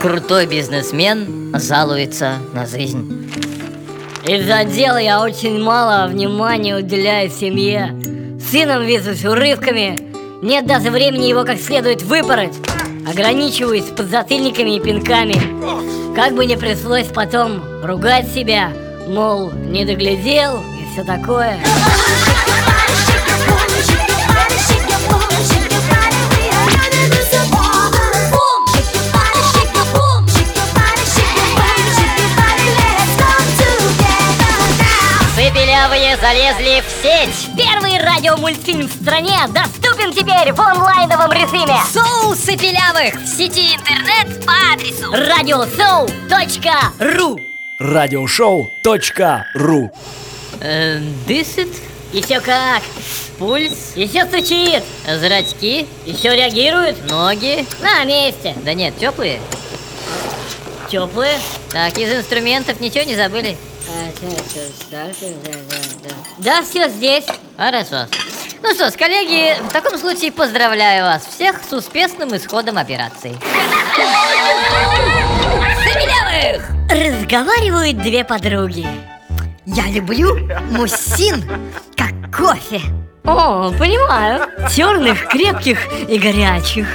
крутой бизнесмен жалуется на жизнь. Из-за дела я очень мало внимания уделяю семье. Сыном везусь урывками. Нет даже времени его как следует выпороть. Ограничиваюсь подзатыльниками и пинками. Как бы не пришлось потом ругать себя, мол, не доглядел и все такое. Цепелявые залезли в сеть! Первый радиомультфильм в стране доступен теперь в онлайновом режиме. Соу Цепелявых в сети интернет по адресу Радиосоу.ру Радиошоу.ру э, Дышит, Еще как. пульс, Еще стучит. зрачки, Еще реагирует. ноги На месте. Да нет, теплые Теплые. Так, из инструментов ничего не забыли? Да, все здесь. Хорошо Ну что ж, коллеги, в таком случае поздравляю вас всех с успешным исходом операции! Разговаривают две подруги. Я люблю мужчин, как кофе. О, понимаю. Черных, крепких и горячих.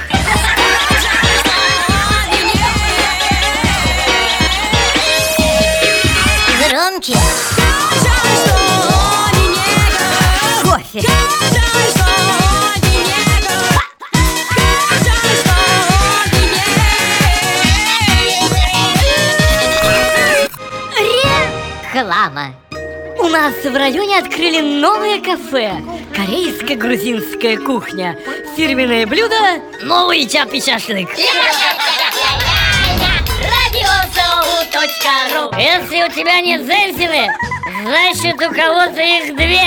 Реклама У нас в районе открыли новое кафе. Корейско-грузинская кухня. Фирменное блюдо – новый чапи шашлык. Радиосоу.ру Если у тебя нет зенсины, значит у кого-то их две.